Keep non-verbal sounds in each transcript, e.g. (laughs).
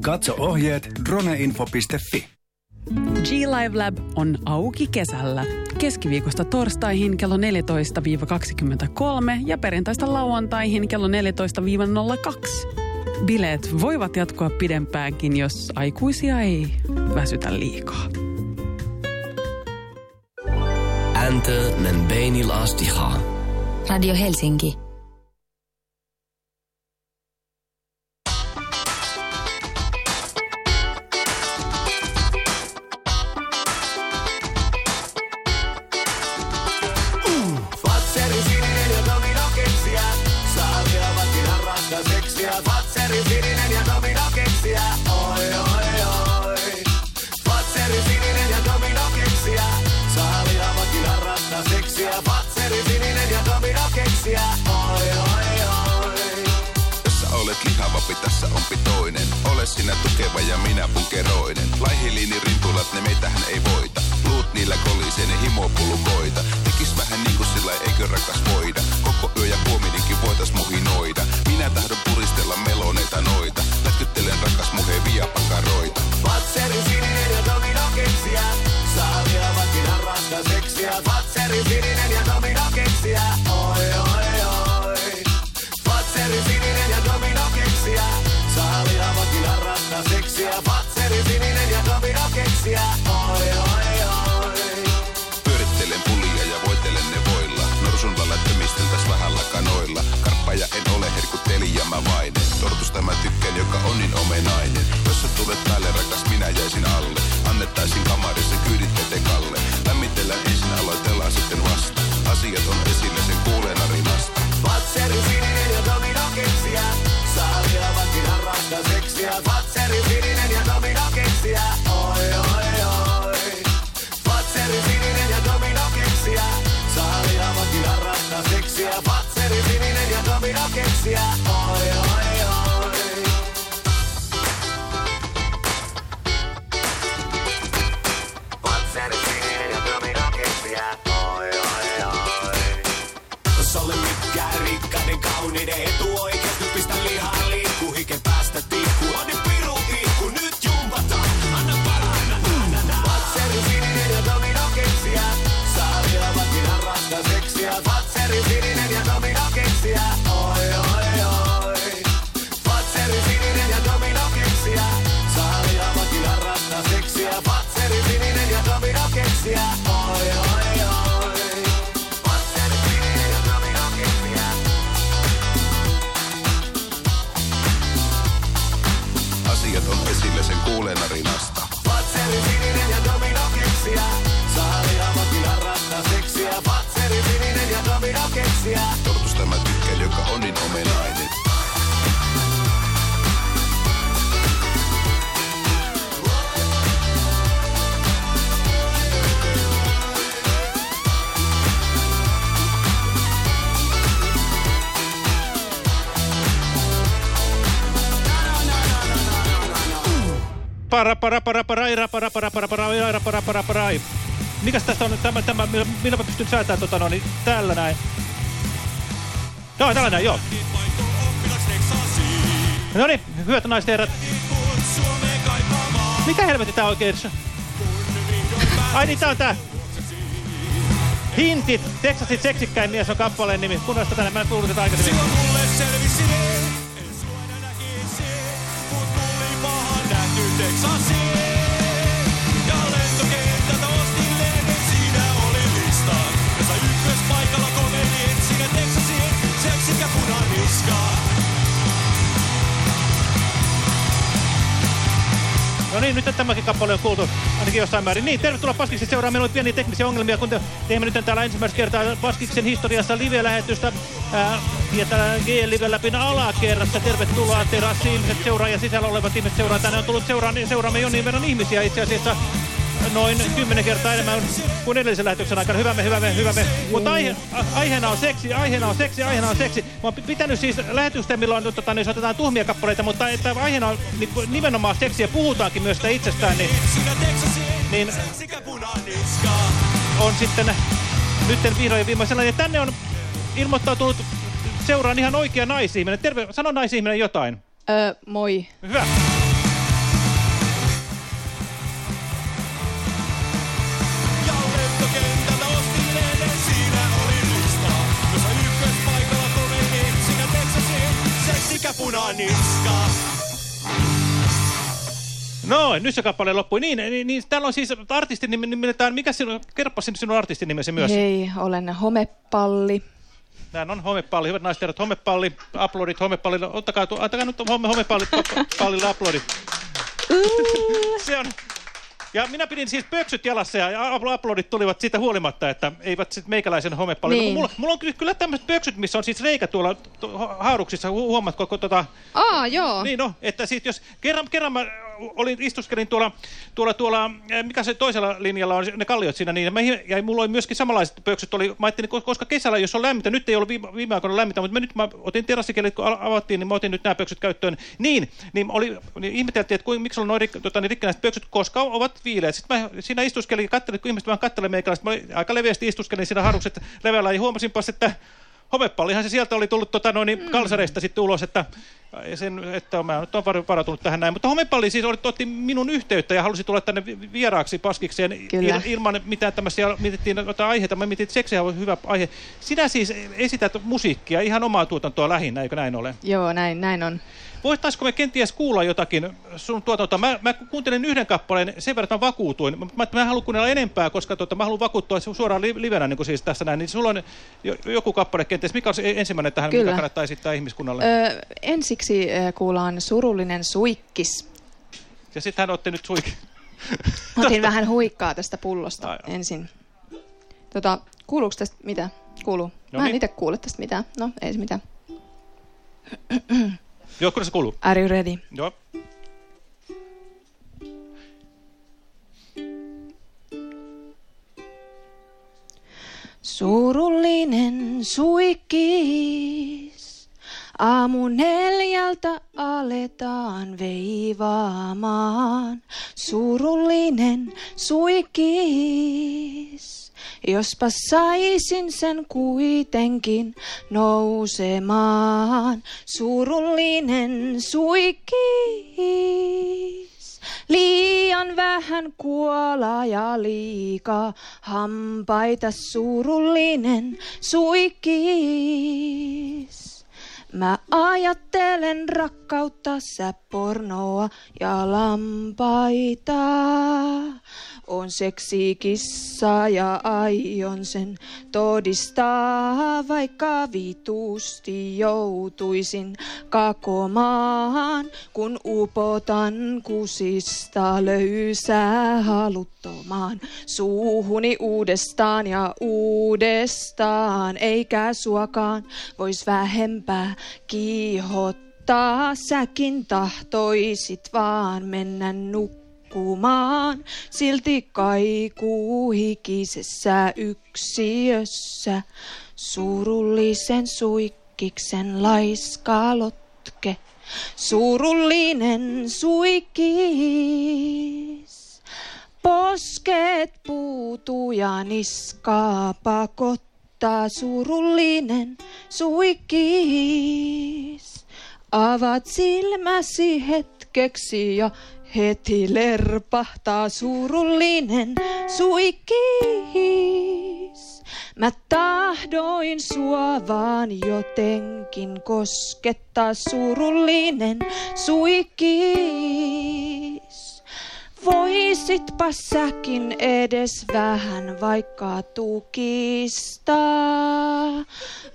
Katso ohjeet droneinfo.fi. G-Live Lab on auki kesällä. Keskiviikosta torstaihin kello 14-23 ja perjantaista lauantaihin kello 14-02. Bileet voivat jatkua pidempäänkin, jos aikuisia ei väsytä liikaa. Ante men beinil astihaa. Radio Helsinki. On pitoinen. Ole sinä tukeva ja minä punkeroinen. Laihiliini rimpulat, ne meitähän ei voita. Luut niillä kolisee, ne himopulukoita. Tekis vähän niinku sillä, eikö rakas voida. Koko yö ja huomininkin voitais muhinoida. Minä tahdon puristella meloneita noita. Lätkyttelen rakas muhe viapakaroita. Fatseri sininen ja domino keksiä. Saaviavat ihan rasta seksiä. Fatseri sininen ja domino keksiä. Oi oi oi. Fatseri sininen ja domino keksiä. Saaviavat ihan rasta seksiä. Sininen ja keksiä. Oi oi oi. Pyörittelen pulia ja voitelen ne voilla. Norsun lailla tömisteltäs vähän lakanoilla. Karppaja en ole herkutteli ja mä vainen. Tortusta mä tykkään, joka on niin omenainen. Jos sä tulet päälle, rakas, minä jäisin alle. Annettaisin kamarissa kyydit Kalle. Seksiä. Fatseri sininen ja domino keksiä. Oi oi oi. Fatseri sininen ja domino keksiä. Ihan rasta seksiä. Fatseri sininen ja domino keksiä. Para, para, para, para, para, para, para, para, para, para, para. Mikäs tästä on tämä, tämä millä, mä pystyn säätämään tota no, niin täällä näin. Joo, tällä näin, joo. No niin, hyvät naiset herrat. Mitä helvetti tää oikein? Ai niin, tää on tää. Hintit, Texasin seksikkäin mies on kappaleen nimi. Kuunnellaan tänne, mä en kuullut tätä aikaisemmin. No niin, nyt tämäkin kappale on kuultu ainakin jossain määrin. Niin, tervetuloa Paskiksi seuraan. Meillä on pieniä teknisiä ongelmia, kun te teemme nyt täällä ensimmäistä kertaa Paskiksen historiassa live-lähetystä. Ja täällä G-live läpi alakerrassa. Tervetuloa terassi ihmiset seuraa ja sisällä olevat ihmiset seuraa. Tänne on tullut seuraan, seuraamme jo niin verran ihmisiä itse asiassa noin kymmenen kertaa enemmän kuin edellisen lähetyksen aikana. Hyvämme, hyvämme, hyvämme. Mutta aihe, aiheena on seksi, aiheena on seksi, aiheena on seksi. Mä oon pitänyt siis lähetysten, milloin tota, niin otetaan tuhmia kappaleita, mutta että aiheena on niin, nimenomaan seksiä, puhutaankin myös sitä itsestään, niin, niin on sitten nyt vihdoin ja viimeisellä. Ja tänne on ilmoittautunut seuraan ihan oikea naisihminen. Terve, sano naisihminen jotain. Öö, moi. Hyvä. No, nyt se kappale loppui. Niin, niin, niin täällä on siis artistin nimeltään, mikä sinun, kerppa sinun artistin nimesi myös? Hei, olen Homepalli. Näin on homepalli, hyvät naiset herrat, homepalli, uploadit homepallille. Ottakaa, tu, ottakaa nyt home, homepalli, (laughs) pallille uploadit. se on. Ja minä pidin siis pöksyt jalassa ja uploadit tulivat siitä huolimatta, että eivät sitten meikäläisen homepallin. Niin. Mulla, mulla on ky- kyllä tämmöiset pöksyt, missä on siis reikä tuolla tu- haaruksissa. Hu- Huomaatko, kun tota... Aa, joo. Niin no, että sit jos kerran, kerran mä olin, istuskelin tuolla, tuolla, tuolla, eh, mikä se toisella linjalla on, ne kalliot siinä, niin mä, hi- ja mulla oli myöskin samanlaiset pöksyt, oli, mä ajattelin, ko- koska kesällä, jos on lämmintä, nyt ei ollut viime, viime aikoina lämmintä, mutta mä nyt mä otin terassikelit, kun avattiin, niin mä otin nyt nämä pöksyt käyttöön. Niin, niin, oli, niin ihmeteltiin, että kuin, miksi on noin rik, tota, niin rikkinäiset pöksyt, koska ovat viileät. Sitten mä siinä istuskelin ja kun ihmiset vaan katselee meikäläistä, mä aika leveästi istuskelin siinä harukset leveällä ja huomasinpas, että homepallihan se sieltä oli tullut tota, noin, mm. kalsareista sitten ulos, että, sen, että mä nyt olen varautunut tähän näin. Mutta homepalli siis oli, otti minun yhteyttä ja halusi tulla tänne vi- vieraaksi paskikseen il, ilman mitään tämmöisiä, mietittiin jotain aiheita, mä mietin, että seksihän on hyvä aihe. Sinä siis esität musiikkia, ihan omaa tuotantoa lähinnä, eikö näin ole? Joo, näin, näin on. Voitaisiko me kenties kuulla jotakin sun tuotantoa? Mä, mä kuuntelin yhden kappaleen, sen verran että mä vakuutuin. Mä, mä, mä en halua kuunnella enempää, koska tota, mä haluan vakuuttua su- suoraan li, livenä niin kuin siis tässä näin. Niin sulla on jo, joku kappale kenties. Mikä on se ensimmäinen tähän, Kyllä. mikä kannattaa esittää ihmiskunnalle? Ö, ensiksi kuullaan surullinen suikkis. ja sittenhän olette nyt suikin. Mä Otin vähän huikkaa tästä pullosta Ai, ai. ensin. Tota, kuuluuko tästä mitä? Kuuluu. No Mä en niin. itse kuule tästä mitään. No, ei se mitään. (clears throat) Joo, kyllä se kuuluu. Are you ready? Joo. Surullinen suikkis. Aamu neljältä aletaan veivaamaan. Surullinen suikkis. Jospa saisin sen kuitenkin nousemaan. Surullinen suikkis. Liian vähän kuola ja liikaa hampaita surullinen suikkis. Mä ajattelen rakkautta, sä pornoa ja lampaita. On seksi kissa ja aion sen todistaa, vaikka vitusti joutuisin kakomaan, kun upotan kusista löysää haluttomaan suuhuni uudestaan ja uudestaan, eikä suokaan vois vähempää kiihottaa. Säkin tahtoisit vaan mennä nukkumaan silti kaikuu hikisessä yksiössä. Surullisen suikkiksen laiskalotke, surullinen suikis. Posket puutuu ja niskaa pakottaa surullinen suikis. Avat silmäsi hetkeksi ja heti lerpahtaa surullinen suikis. Mä tahdoin sua vaan jotenkin koskettaa surullinen suikis. Voisitpa säkin edes vähän vaikka tukistaa.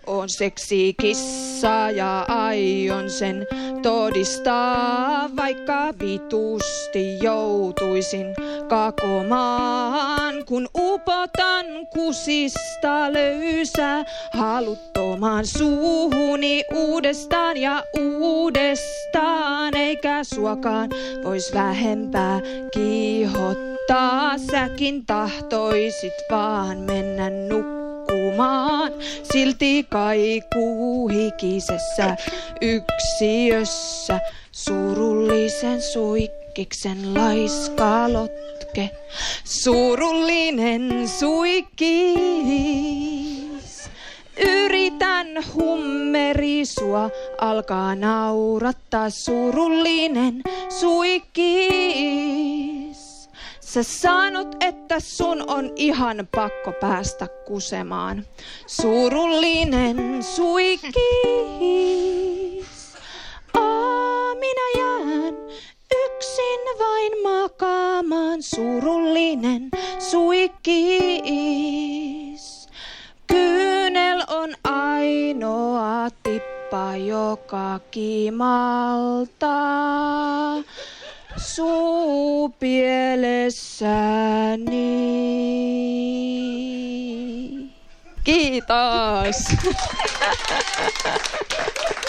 On seksi kissa ja aion sen todistaa, vaikka vitusti joutuisin kakomaan, kun upotan kusista löysää haluttomaan suuhuni uudestaan ja uudestaan, eikä suokaan vois vähempää kiihottaa. Säkin tahtoisit vaan mennä nukkumaan, silti kaikuu hikisessä yksiössä. Surullisen suikkiksen laiskalotke. Surullinen suikkis. Yritän hummerisua, alkaa naurattaa surullinen suikkis. Sä sanot, että sun on ihan pakko päästä kusemaan. Surullinen suikkis. Aa, minä jään yksin vain ollaan surullinen suikis. Kyynel on ainoa tippa, joka kimaltaa suupielessäni. Kiitos. (laughs)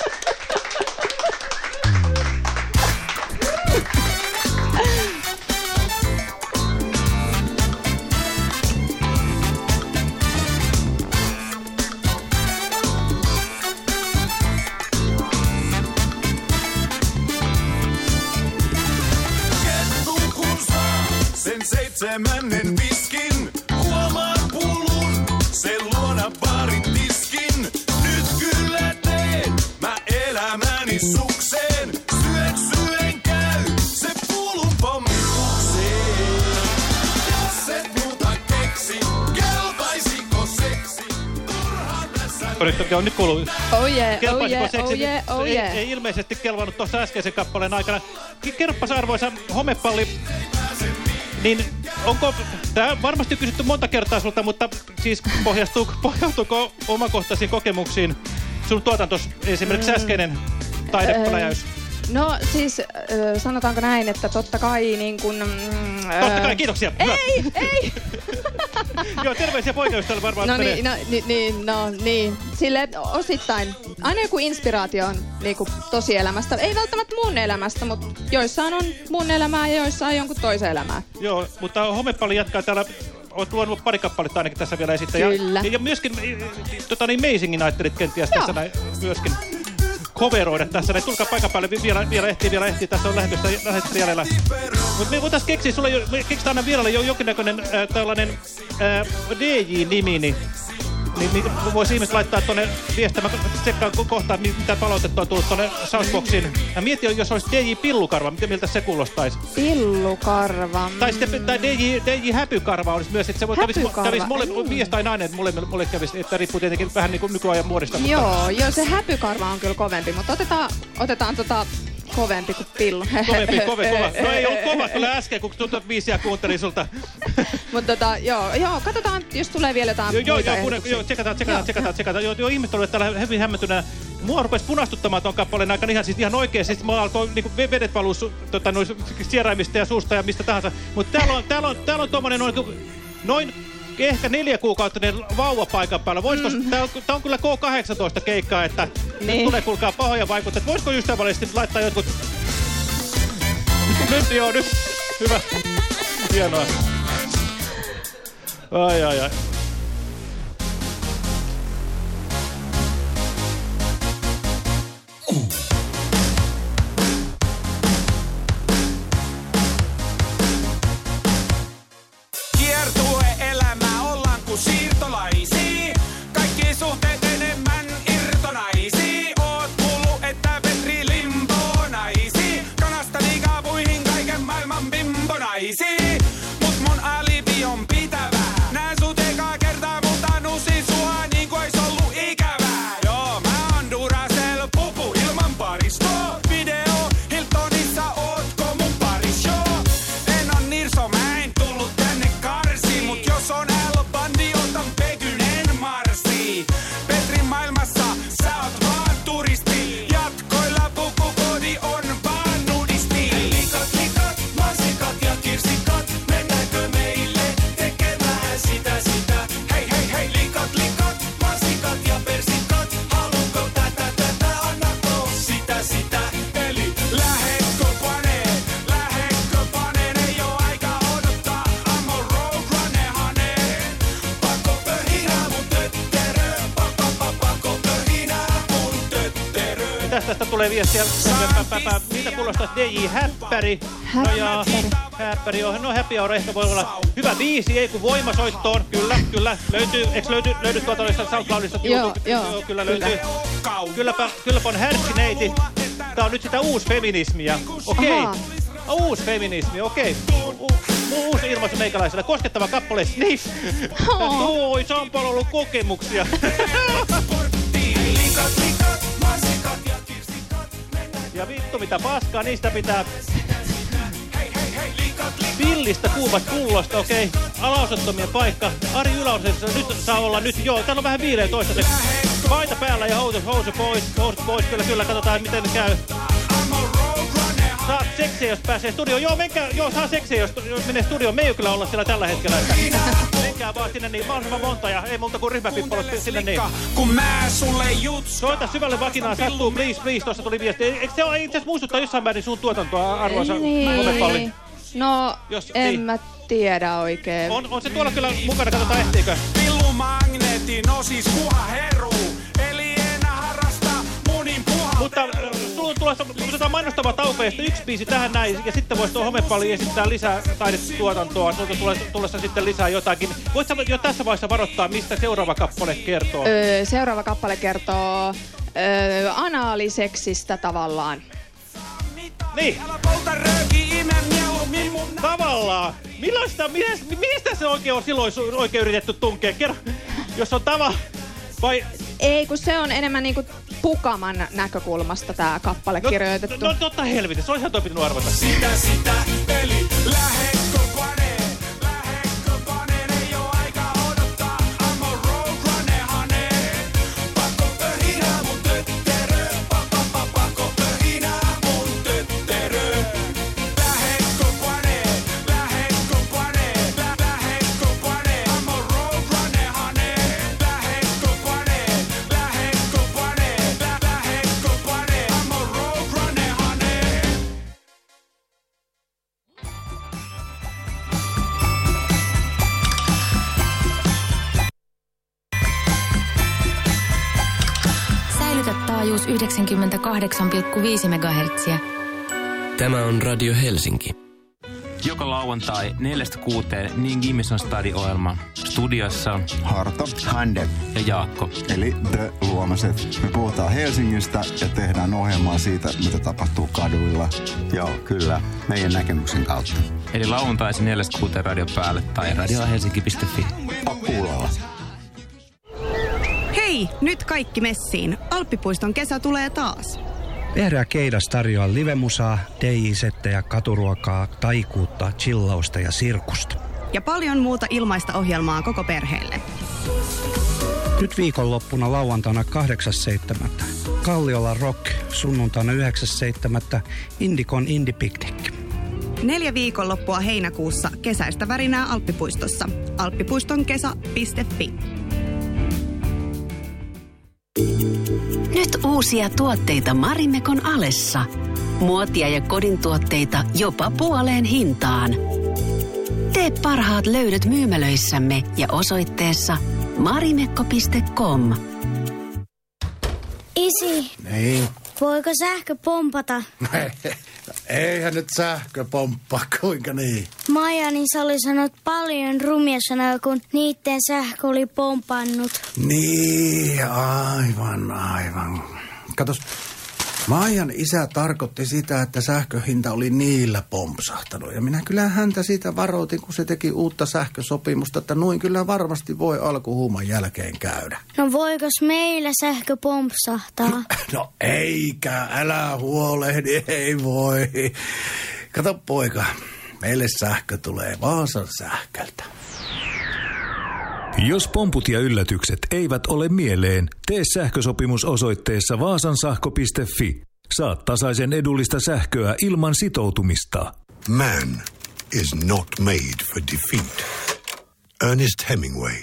sen seitsemännen viskin, sen luona tiskin. Nyt kyllä teen mä elämäni sukseen, syön syön käy se pullun pommitukseen. Jos et muuta keksi, kelpaisiko seksi, turhaan tässä Nyt, on nyt kuuluu. Oh yeah, oh yeah, seksi? oh yeah, oh ei, yeah. ei ilmeisesti kelvannut tuossa äskeisen kappaleen aikana. K- Kerropas arvoisa homepalli, niin onko, tämä varmasti kysytty monta kertaa sulta, mutta siis pohjastuu, (laughs) pohjautuuko omakohtaisiin kokemuksiin sun tuotantos, esimerkiksi Mm. äskeinen taidepläjäys? No siis sanotaanko näin, että totta kai niin kun... Mm, Totta kai, kiitoksia. Hyvä. Ei, ei. (laughs) Joo, terveisiä poikaystävälle varmaan. No niin, no, niin, niin, no niin. Sille osittain. Aina joku inspiraatio on niinku tosielämästä. Ei välttämättä mun elämästä, mutta joissain on mun elämää ja joissain jonkun toisen elämää. Joo, mutta homepalli jatkaa täällä. Olet luonut pari kappaletta ainakin tässä vielä esittää. Kyllä. Ja, ja myöskin tota niin, Amazingin ajattelit kenties Joo. tässä näin, myöskin coveroida tässä. Näin. Tulkaa paikan päälle, Vi- vielä, vielä ehtii, vielä ehtii. Tässä on lähetystä, lähetystä jäljellä. Mutta me voitaisiin keksiä, me keksitään aina vieraille jo jonkinnäköinen äh, tällainen äh, DJ-nimi, niin niin, niin voisi ihmiset laittaa tuonne viestiä. Mä tsekkaan ko- kohta, mi- mitä palautetta on tullut tuonne Soundboxiin. Mä mietin, jos olisi DJ Pillukarva, miten miltä se kuulostaisi. Pillukarva. Tai sitten tai DJ, DJ Häpykarva olisi myös, että se voi kävisi, kävisi mole, ei. mies tai nainen, että mole, mole kävisi, että riippuu tietenkin vähän niin kuin nykyajan muodista. mutta- Joo, joo, se häpykarva on kyllä kovempi, mutta otetaan, otetaan tota kovempi kuin pillu. Kovempi, kove, kova. No ei ollut kova kyllä äsken, kun tuota biisiä kuuntelin sulta. Mutta tota, joo, joo, katsotaan, jos tulee vielä jotain joo, joo, muita joo, ehdotuksia. joo, tsekataan, tsekataan, Joo, tsekataan, tsekataan. Joo, joo, ihmiset olivat täällä hyvin hämmentyneenä. Mua rupesi punastuttamaan tuon kappaleen aikana ihan, siis ihan oikein. Siis mä alkoi niinku ve- vedet valuu tota, sieraimista ja suusta ja mistä tahansa. Mutta täällä on, täällä on, täällä on tuommoinen noin, noin ehkä neljä kuukautinen vauva paikan päällä. Voisiko, mm. tää, on, tää on kyllä K18 keikkaa, että niin. nyt tulee kuulkaa pahoja vaikutteita. Voisiko ystävällisesti laittaa jotkut... Nyt joo, nyt. Hyvä. Hienoa. Ai, ai, ai. Tästä tulee viestiä? Mitä kuulostaa DJ Häppäri? No ja Häppäri on, no Happy Hour ehkä voi olla hyvä biisi, ei kun voimasoittoon. Kyllä, kyllä. Löytyy, eikö löydy, löydy tuolta noista SoundCloudista? Joo, joo, kyllä löytyy. Kylläpä, kylläpä on härskineiti. Tää on nyt sitä uusfeminismiä. Okei. Ahaa. Uusi feminismi, okei. U- Uusi ilmaisu meikäläisellä. Koskettava kappale Sniff. Oi, Sampalla on ollut kokemuksia. (laughs) Ja vittu mitä paskaa, niistä pitää... Villistä kuumasta pullosta, okei. Okay. Alaosattomien paikka. Ari Yläosessa nyt saa olla nyt, joo, täällä on vähän viileä toistaiseksi. Paita päällä ja housu, housu pois, housu pois, kyllä, kyllä, katsotaan miten käy. Saat seksiä, jos pääsee studioon. Joo, menkää, joo, saa seksiä, jos, jos menee studioon. Me ei kyllä olla siellä tällä hetkellä. Että menkää vaan sinne niin mahdollisimman monta ja ei muuta kuin ryhmäpippolut sinne niin. Kun mä sulle jutska. Soita syvälle vakinaan, sattuu, please, please, tuossa tuli viesti. Eikö se ole itse asiassa muistuttaa jossain määrin sun tuotantoa, arvoisa? Niin. No, Jos- en niin. mä tiedä oikein. On, on se tuolla kyllä mukana, katsotaan ehtiikö. Villumagneetin osis kuha heruu. Eli en harrasta munin puha. Mutta tulossa, otetaan mainostava tauko ja yksi biisi tähän näin. Ja sitten voisi tuo homepalli esittää lisää taidetuotantoa. Sulla on tulossa, tulossa sitten lisää jotakin. Voit sä jo tässä vaiheessa varoittaa, mistä seuraava kappale kertoo? Öö, seuraava kappale kertoo öö, anaaliseksistä tavallaan. Niin, tavallaan. Millaista, mistä, mistä se oikein on silloin oikein yritetty tunkea? Kerro, jos on tava... Vai, Ei, kun se on enemmän niinku Pukaman näkökulmasta tämä kappale no, kirjoitettu. no, totta helvetissä, olisihan toi pitänyt arvata. Sitä sitä, eli lähetkö panee? MHz. Tämä on Radio Helsinki. Joka lauantai neljästä kuuteen niin Gimmison Stadi-ohjelma. Studiossa Harto, Hande, ja Jaakko. eli The Luomaset. Me puhutaan Helsingistä ja tehdään ohjelmaa siitä, mitä tapahtuu kaduilla. Joo, kyllä, meidän näkemyksen kautta. Eli lauantaisin neljästä kuuteen radio päälle tai radiohelsinki.fi. Kuulolla. Hei, nyt kaikki messiin. Alppipuiston kesä tulee taas. Vehreä keidas tarjoaa livemusaa, DJ-settejä, katuruokaa, taikuutta, chillausta ja sirkusta. Ja paljon muuta ilmaista ohjelmaa koko perheelle. Nyt viikonloppuna lauantaina 8.7. Kalliolla Rock, sunnuntaina 9.7. Indikon Indie Picnic. Neljä viikonloppua heinäkuussa kesäistä värinää Alppipuistossa. Alppipuistonkesa.fi. Nyt uusia tuotteita Marimekon Alessa. Muotia ja kodin tuotteita jopa puoleen hintaan. Tee parhaat löydöt myymälöissämme ja osoitteessa marimekko.com. Isi, Niin. voiko sähkö pompata? (laughs) Eihän nyt sähkö pomppaa, (laughs) kuinka niin? Maija niin sä oli sanonut paljon rumia sanoja, kun niitten sähkö oli pompannut. Niin, aivan, aivan. Katos, Maijan isä tarkoitti sitä, että sähköhinta oli niillä pompsahtanut. Ja minä kyllä häntä siitä varoitin, kun se teki uutta sähkösopimusta, että noin kyllä varmasti voi alkuhuuman jälkeen käydä. No voikos meillä sähkö pompsahtaa? (clears throat) No eikä, älä huolehdi, ei voi. Kato poika, meille sähkö tulee Vaasan sähköltä. Jos pomput ja yllätykset eivät ole mieleen, tee sähkösopimus osoitteessa vaasansahko.fi. Saat tasaisen edullista sähköä ilman sitoutumista. Man is not made for defeat. Ernest Hemingway,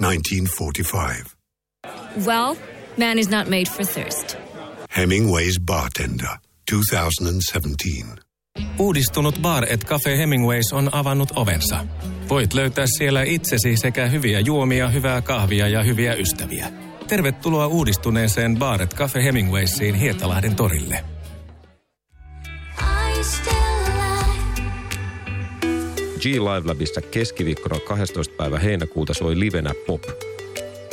1945. Well, man is not made for thirst. Hemingway's Bartender, 2017. Uudistunut Bar et Cafe Hemingways on avannut ovensa. Voit löytää siellä itsesi sekä hyviä juomia, hyvää kahvia ja hyviä ystäviä. Tervetuloa uudistuneeseen Bar et Cafe Hemingwaysiin Hietalahden torille. G-Live Labissa keskiviikkona 12. päivä heinäkuuta soi livenä pop.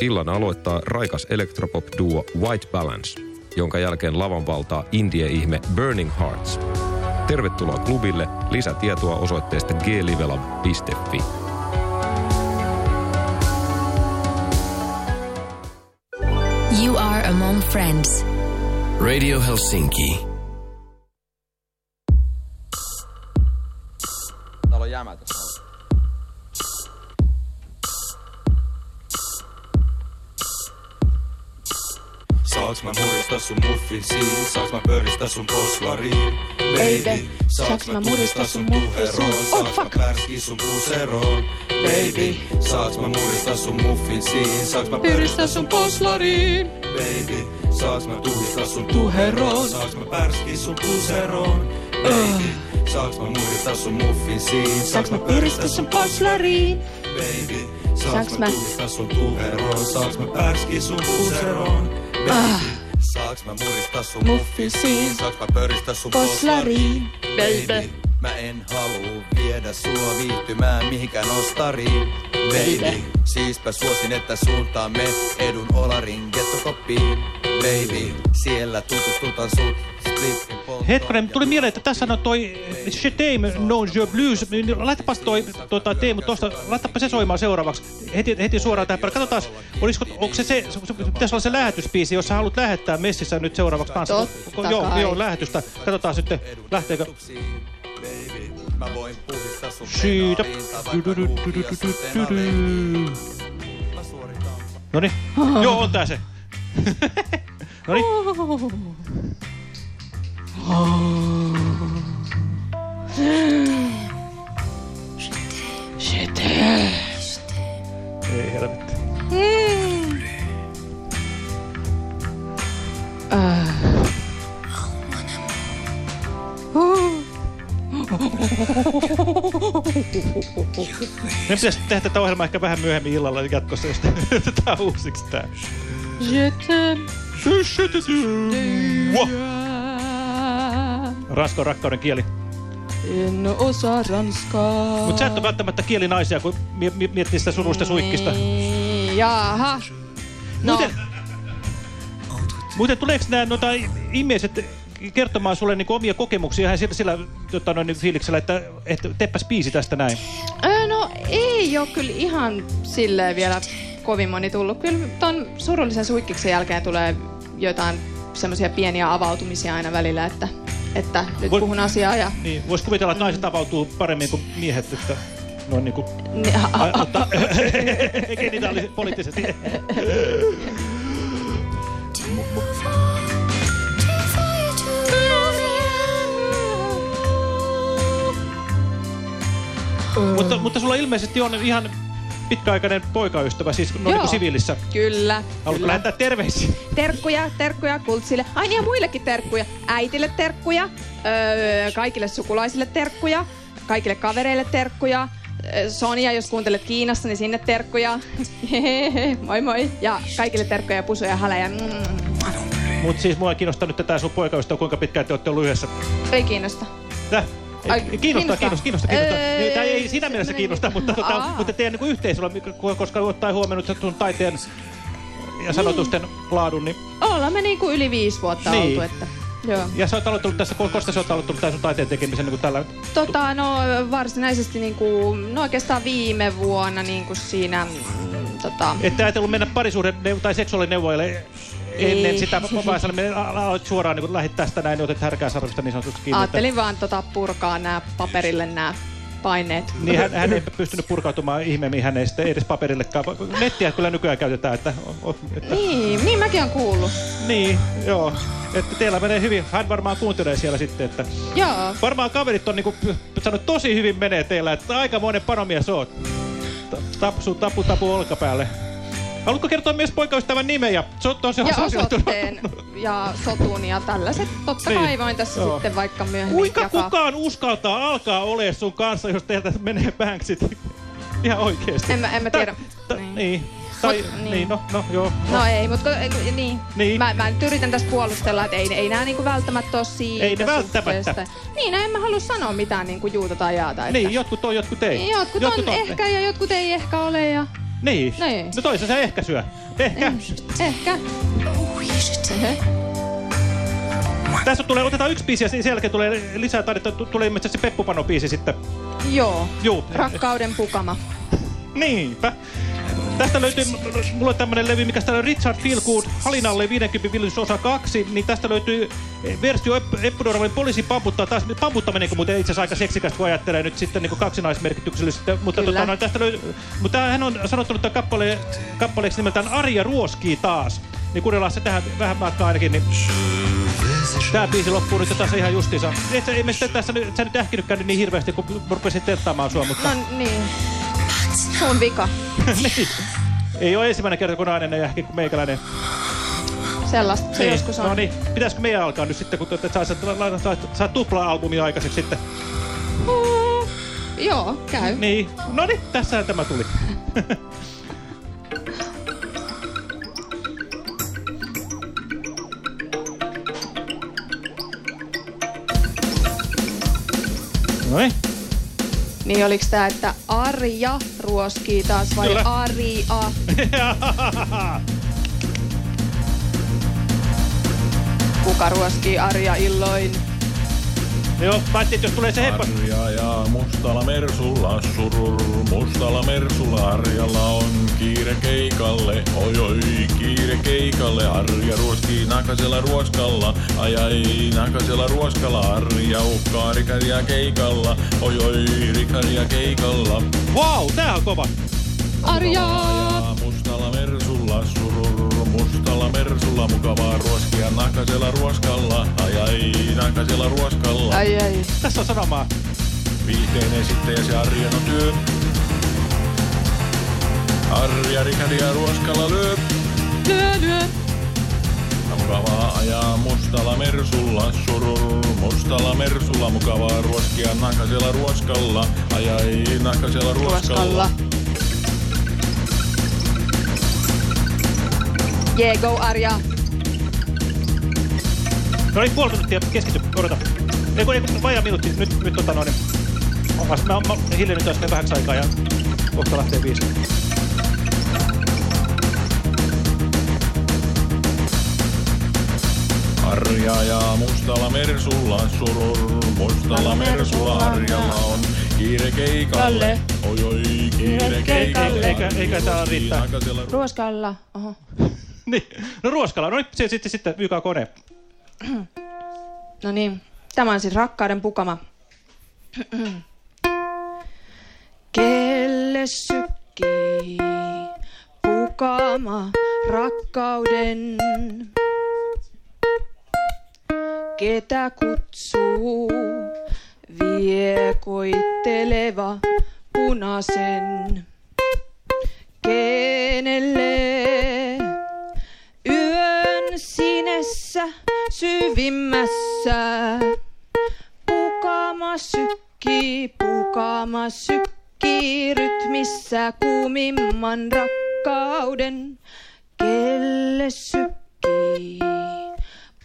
Illan aloittaa raikas elektropop-duo White Balance, jonka jälkeen lavan valtaa indie-ihme Burning Hearts. Tervetuloa klubille. Lisätietoa osoitteesta glivelab.fi. You are among friends. Radio Helsinki. täällä on jämätä. Saaks mä muristaa sun muffinsiin? Saaks mä pöristää sun poslariin? Baby, saaks mä muristaa sun puheroon? Saaks mä pärskii sun puseroon? Baby, saaks mä muristaa sun muffinsiin? Saaks mä pöristää sun poslariin? Baby, saaks mä tuhistaa sun tuheroon? Saaks mä pärskii sun puseroon? Baby, saaks mä muristaa sun muffinsiin? Saaks mä pöristää sun poslariin? Baby, saaks mä tuhistaa sun tuheroon? Saaks mä pärskii sun puseroon? Baby, saaks mä muristaa sun muffinsiin? Saaks mä pöristää sun poslariin? Baby, mä en haluu viedä sua viihtymään mihinkään ostariin. Baby, siispä suosin, että suuntaamme edun olarin gettokoppiin. Baby, siellä tutustutan sut Hetkonen, tuli mieleen, että tässä on toi Je t'aime, non je blues. Laitapas toi tota, Teemu tosta, laitapa se soimaan seuraavaksi. Heti, heti suoraan tähän päälle. Katsotaan, olisiko, onko se se, se, pitäisi olla se lähetyspiisi, jos sä haluat lähettää messissä nyt seuraavaksi kanssa. Totta joo, kai. joo, lähetystä. Katsotaan sitten, lähteekö. Mä voin puhdistaa sun Siitä. Noniin. Joo, on tää se. (laughs) Noniin. Ei helvetti. Me pitäisi tehdä tätä ohjelmaa ehkä vähän myöhemmin illalla jatkossa, jos tämä uusiksi tää. Je. Ranska on rakkauden kieli. En osaa ranskaa. Mutta sä et ole välttämättä kielinaisia, kun mie mie miettii sitä surusta suikkista. Niin, Jaha. No, Muuten, muuten tuleeko nämä noita ihmiset kertomaan sulle niinku omia kokemuksia ihan sillä, sillä tota, noin, fiiliksellä, että, että teppäs biisi tästä näin? Ö, no ei ole kyllä ihan silleen vielä kovin moni tullut. Kyllä ton surullisen suikkiksen jälkeen tulee jotain semmoisia pieniä avautumisia aina välillä, että, että nyt Voi- puhun asiaa ja... Niin, voisi kuvitella, että naiset avautuu paremmin kuin miehet, että noin niinku... Niin, mutta genitaali poliittisesti. (laughs) mutta, mutta sulla ilmeisesti on ihan pitkäaikainen poikaystävä, siis Joo. niinku siviilissä. Kyllä, Haluatko kyllä. lähettää terveisiä? Terkkuja, terkkuja Kultsille. Ai niin ja muillekin terkkuja. Äitille terkkuja, öö, kaikille sukulaisille terkkuja, kaikille kavereille terkkuja. Öö, Sonja, jos kuuntelet Kiinassa, niin sinne terkkuja. (laughs) moi moi. Ja kaikille terkkuja ja pusuja ja hälejä. Mm. Mutta siis mua kiinnostaa nyt tätä sun poikaystävä, kuinka pitkään te olette ollut yhdessä. Ei kiinnosta. Täh? Ai, kiinnostaa, kiinnostaa. kiinnostaa, kiinnostaa. kiinnostaa. Öö, Niin, Tämä ei siinä mielessä kiinnosta, mutta, tota, Aa. mutta teidän niin yhteisöllä, koska ottaa huomioon nyt sun taiteen ja sanotusten laadun, niin... Ollaan me niinku yli viisi vuotta Niin. oltu, että... Joo. Ja sä oot aloittanut tässä, koska sä oot aloittanut tämän sun taiteen tekemisen niin kuin tällä... Tota, no varsinaisesti niinku, no oikeastaan viime vuonna niinku siinä, mm, tota... Että ajatellut mennä parisuuden tai seksuaalineuvoille ennen sitä, sä me aloit suoraan niin lähit tästä näin, niin otet härkää sarvista niin sanotusti kiinni. että- Ajattelin vaan tota purkaa nämä paperille nämä paineet. Niin hän, hän ei pystynyt purkautumaan ihmeemmin, hän ei sitten edes paperillekaan. Nettiä kyllä nykyään käytetään, että... että Niin, niin mäkin on kuullut. Niin, joo. Että teillä menee hyvin. Hän varmaan kuuntelee siellä sitten, että... Joo. Varmaan kaverit on niinku sanonut, tosi hyvin menee teillä, että aikamoinen panomies oot. Ta- Tapsu, tapu, tapu olkapäälle. Haluatko kertoa myös poikaystävän nimen ja so, tosiaan Ja osoitteen ja sotun ja tällaiset. Totta Niin, kai voin tässä joo. sitten vaikka myöhemmin Kuinka jakaa. kukaan uskaltaa alkaa olemaan sun kanssa, jos teiltä menee banksit? Ihan oikeesti. En mä, en mä tiedä. Ta, niin. niin. Tai, Mut, niin. niin. niin, no, no, joo. No ei, mutta niin. Niin. Mä, mä nyt yritän tässä puolustella, että ei, ei nämä niinku välttämättä ole siitä Ei ne välttämättä. suhteesta. Niin, no en mä halua sanoa mitään niinku juuta tai jaata. Että... Niin, jotkut on, jotkut ei. Niin, jotkut, jotkut on, ehkä ja jotkut ei ehkä ole ja... Niin. Niin. No toisa se ehkä syö. Ehkä. Ehkä. Ehe. Tässä tulee, otetaan yksi biisi ja sen jälkeen tulee lisää taidetta. Tu- Tulee ilmeisesti se Peppupano-biisi sitten. Joo. Juu. Rakkauden pukama. Niinpä. Tästä löytyy mulle tämmönen levy, mikä täällä Richard Feelgood, Halinalle 50 viljelys osa 2, niin tästä löytyy versio Eppudorvalin poliisi pamputtaa. Taas pamputtaminen, kun muuten itse asiassa aika seksikästä, kun ajattelee nyt sitten niin kaksinaismerkityksellisesti. Mutta, tota, no, tästä löytyy, mutta hän on sanottu tämän kappale, kappaleeksi nimeltään Arja ruoskii taas. Niin kuunnellaan se tähän vähän matkaa ainakin, niin Tää biisi loppuu nyt taas ihan justiinsa. Et sä, ei me tässä nyt, sä nyt ähkinytkään niin hirveästi, kun rupesin tenttaamaan sua, mutta... No niin. Sun vika. (laughs) niin. Ei ole ensimmäinen kerta, kun nainen ähki kuin meikäläinen. Sellaista se niin. joskus on. No niin, pitäisikö meidän alkaa nyt sitten, kun te saat, saat, saat tupla-albumia aikaiseksi sitten? Uh, joo, käy. Niin, no niin, tässähän tämä tuli. (laughs) Noin. Niin oliks tää, että Arja ruoskii taas vai Kyllä. Aria? (laughs) Kuka ruoskii Arja illoin? Joo, paitsi että jos tulee se heppa... Arja ja mustalla mersulla surur, mustalla mersulla Arjalla on kiire keikalle, oi oi kiire keikalle. Arja ruoskii nakasella ruoskalla, ai ai nakasella ruoskalla. Arja uhkaa rikaria keikalla, oi oi rikaria keikalla. Wow, tää on kova. Arja! Mustalla mersulla mukavaa ruoskia nakasella ruoskalla, ai ai nakasella ruoskalla. Ai ai. Tässä on sanomaa. Viihteen esittäjä se Arjan on työ. Arja Rikadia ruoskalla lyö. Lyö, lyö. Mukavaa ajaa mustalla mersulla, surur mustalla mersulla. Mukavaa ruoskia nakasella ruoskalla, ai ai nakasella ruoskalla. Ruoskalla. Yeah, go Arja. No niin, puoli minuuttia, keskity, odota. Ei kun, ei kun, vajaa minuutti, nyt, nyt tota noin. Mä, mä, mä hiljennyt äsken vähäksi aikaa ja kohta lähtee biisi. Arja ja mustalla mersulla, surur mustalla mersulla. Arjalla on kiire keikalle, oi oi kiire keikalle. Eikä, eikä täällä riittää. Ruoskalla. Oho. (laughs) Niin, no ruoskalla. No se, sitten, sitten myykaa kone. No niin, tämä on siis rakkauden pukama. Kelle sykkii pukama rakkauden? Ketä kutsuu viekoitteleva punaisen? Kenelle syvimmässä pukama sykkii, pukama sykkii rytmissä kuumimman rakkauden. Kelle sykkii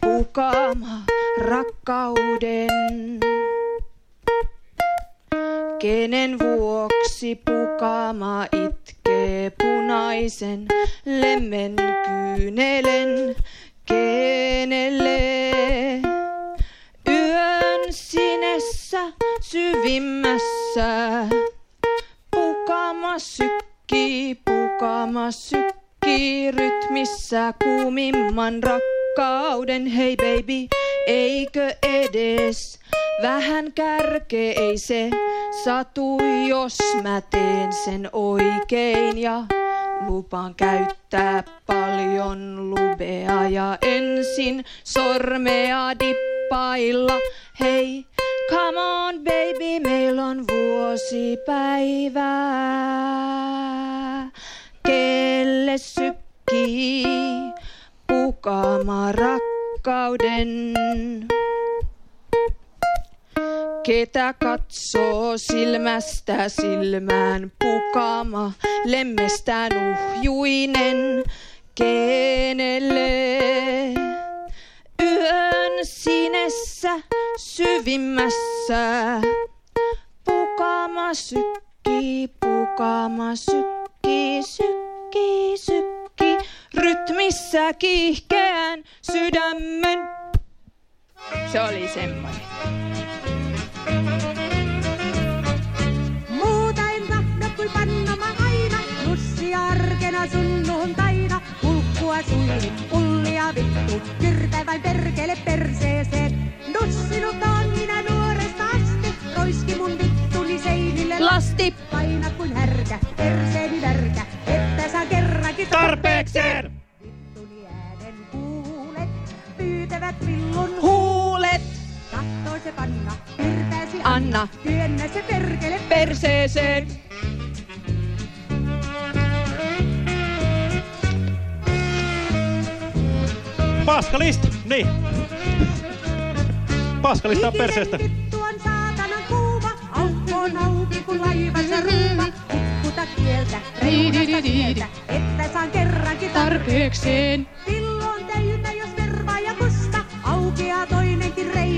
pukama rakkauden? Kenen vuoksi pukama itkee punaisen lemmen kyynelen? Kenelle? Yön sinessä syvimmässä. Pukama sykkii, pukama sykkii rytmissä kuumimman rakkauden. Hei baby, eikö edes? Vähän kärkeise satu, jos mä teen sen oikein. Ja lupaan käyttää paljon lubea ja ensin sormea dippailla. Hei, come on baby, meillä on vuosipäivä. Kelle sykkii pukama rakkauden? Ketä katsoo silmästä silmään pukama, lemmestään uhjuinen, kenelle yön sinessä syvimmässä pukama sykkii, pukama sykkii, sykkii, sykkii, rytmissä kiihkeän sydämen. Se oli semmoinen. Muuta en tahdo kuin panna mä aina. Nussi arke suihit, pullia vittu, kyrpä vain perkele perseeseen. Nussinutaan minä nuoresta asti, roiski mun vittuni seinille Lasti. Paina kuin härkä, perseeni värkä, että saa kerrankin Tarpeekseen! Vittuni äänen kuulet, pyytävät villun Huulet. Se panna, kyrpääsi Anna. Työnnä se perkele Perseeseen. Paskalista, niin. Paskalista on perseestä. Vittu on saatanan kuuma, aukko on auki kun laivassa ruuma. Kieltä, reunasta kieltä, että saan kerrankin Tarpeekseen.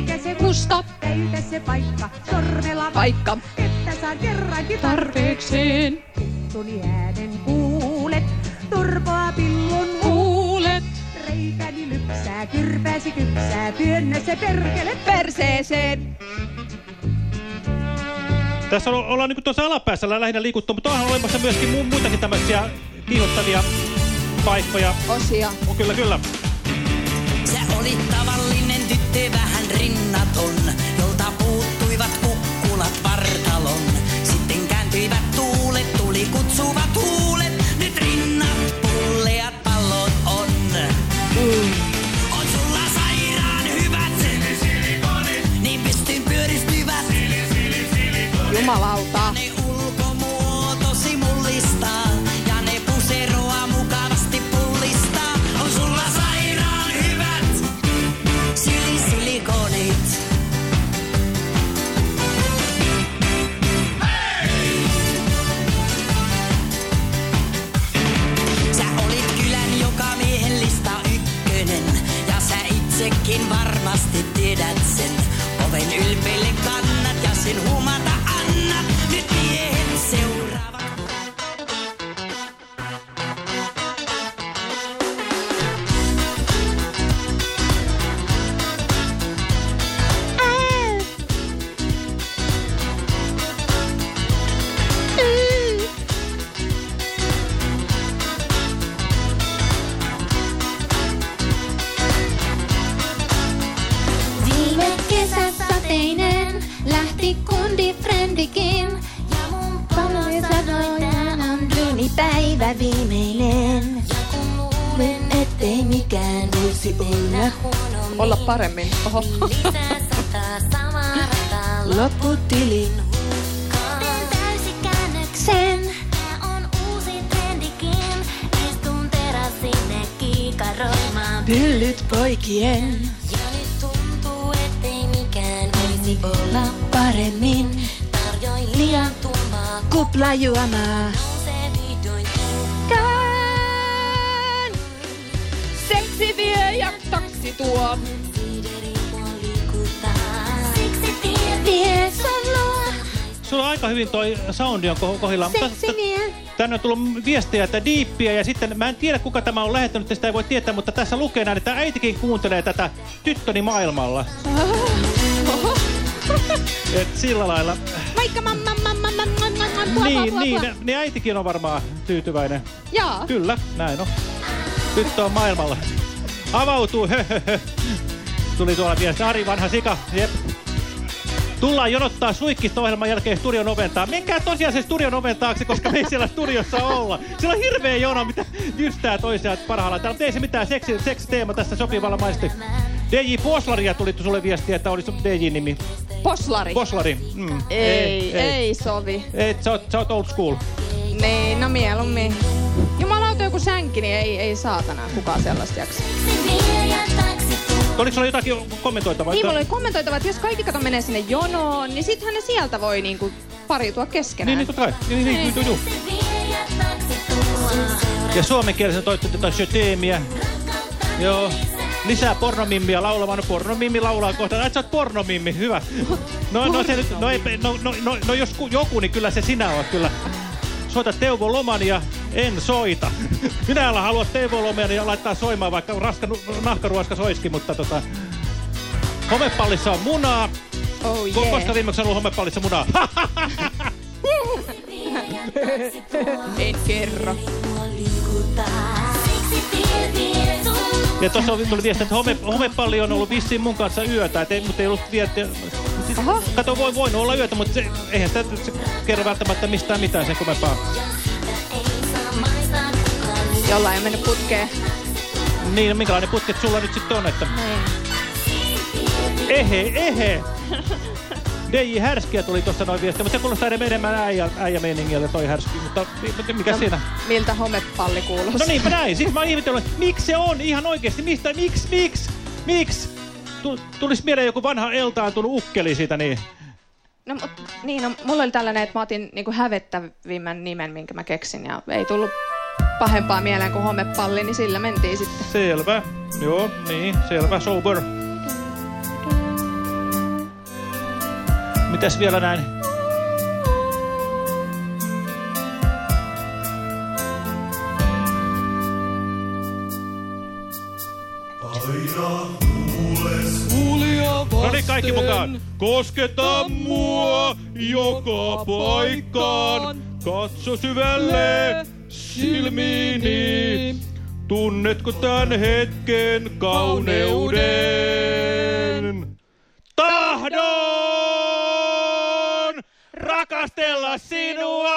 Reikä se Musta. Täytä se paikka, sormella Paikka. Että saan kerrankin Tarpeekseen. Vittuni äänen kuulet, turpoa pillon Huulet. Reikäni lypsää, kyrpääsi kypsää, työnnä se perkele Perseeseen. Tässä on, ollaan niin tuossa alapäässä lähinnä liikuttu, mutta onhan olemassa myöskin mu muitakin tämmöisiä kiinnostavia paikkoja. Osia. Oh, kyllä, kyllä. Sä olit tavallinen tyttö kutsuvat nyt rinnat pulleat pallot on. On sulla sairaan hyvät niin pystyn pyöristyvät. Jumalauta. Ne ulkomuotosi itsekin varmasti tiedät sen. Oven ylpeille kannat ja sen huumata Olla paremmin. Oho. Lopputilin. Teen täysikäännöksen. On uusi trendikin. Istun terassille kiikaroimaan. Pyllyt poikien. Ja nyt tuntuu, ettei mikään voisi olla Paremmin. tarjoilija tuomaa. Kuplajuomaa. Nousee vihdoin. Seksi vie ja taksi tuo. Sulla on aika hyvin toi soundi on koh- kohdillaan. Tänne on tullut viestejä, että diippiä ja sitten mä en tiedä kuka tämä on lähettänyt, sitä ei voi tietää, mutta tässä lukee näin, että äitikin kuuntelee tätä tyttöni maailmalla. Et sillä lailla. Moikka mamma, mamma, mamma, mamma, mamma, Niin, niin, niin äitikin on varmaan tyytyväinen. Jaa. Kyllä, näin on. Tyttö on maailmalla. Avautuu, höhöhö. Tuli tuolla viesti, Ari vanha sika, jep. Tullaan jonottaa suikkista ohjelman jälkeen studion oventaa. Menkää tosiaan se studion oven taakse, koska me ei siellä studiossa olla. Siellä on hirveä jono, mitä jystää toisiaan parhaillaan. Täällä ei se mitään seksi, seksiteema tässä sopivalla maisesti. DJ Poslaria tuli sulle viestiä, että olisi DJ-nimi. Poslari. Poslari. Mm. Ei, ei, ei sovi. Ei, sä oot, sä oot old school. Niin, no mieluummin. Jumalauta joku sänki, niin ei, ei saatana kukaan sellaista jaksa. Oliko sulla jotakin kommentoitavaa? Niin, mulla oli kommentoitava, että jos kaikki kato menee sinne jonoon, niin sittenhän ne sieltä voi niinku pariutua keskenään. Niin, niin totta kai. Niin, niin, niin, niin. Ja suomenkielisen toitte tätä jöteemiä. Joo. Lisää pornomimmia laulamaan. Pornomimmi laulaa kohta. Ai sä oot pornomimmi, hyvä. No, no, se nyt, no, ei, no, no, no, no jos ku- joku, niin kyllä se sinä oot kyllä. Soita Teuvo Lomania, en soita. Minä en halua Teuvo Lomania laittaa soimaan, vaikka raska, nahkaruoska soiski, mutta tota... Homepallissa on munaa. Oh yeah. Koska viimeksi on ollut homepallissa munaa? (laughs) en kerro. Ja tuossa tuli viesti, että home, homepalli on ollut vissiin mun kanssa yötä, et ei, mutta ei ollut viettiä. Kato, voi, voinut olla yötä, mutta se, eihän sitä se kerro välttämättä mistään mitään sen kummempaa. Jollain on mennyt putkeen. Niin, no minkälainen putket sulla nyt sitten on, että... Niin. Ehe, ehe! (laughs) DJ Härskiä tuli tuossa noin viestiä, mutta se kuulostaa enemmän- äijä, äijämeiningiltä toi Härski, mutta mi- mikä siinä? Miltä homepalli kuulostaa? No niinpä näin, siis mä oon ihmetellyt, miksi se on ihan oikeesti, mistä, miksi, miksi, miksi? Tu- Tulis mieleen joku vanha eltaantunut ukkeli siitä niin. No, mut, niin, no, mulla oli tällainen, että mä otin niinku hävettävimmän nimen, minkä mä keksin, ja ei tullut pahempaa mieleen kuin homepalli, niin sillä mentiin sitten. Selvä, joo, niin, selvä, sober. Mitäs vielä näin? No niin, kaikki mukaan. Kosketa mua joka paikkaan. Katso syvälle silmiini. Tunnetko tämän hetken kauneuden? Tahdon rakastella sinua!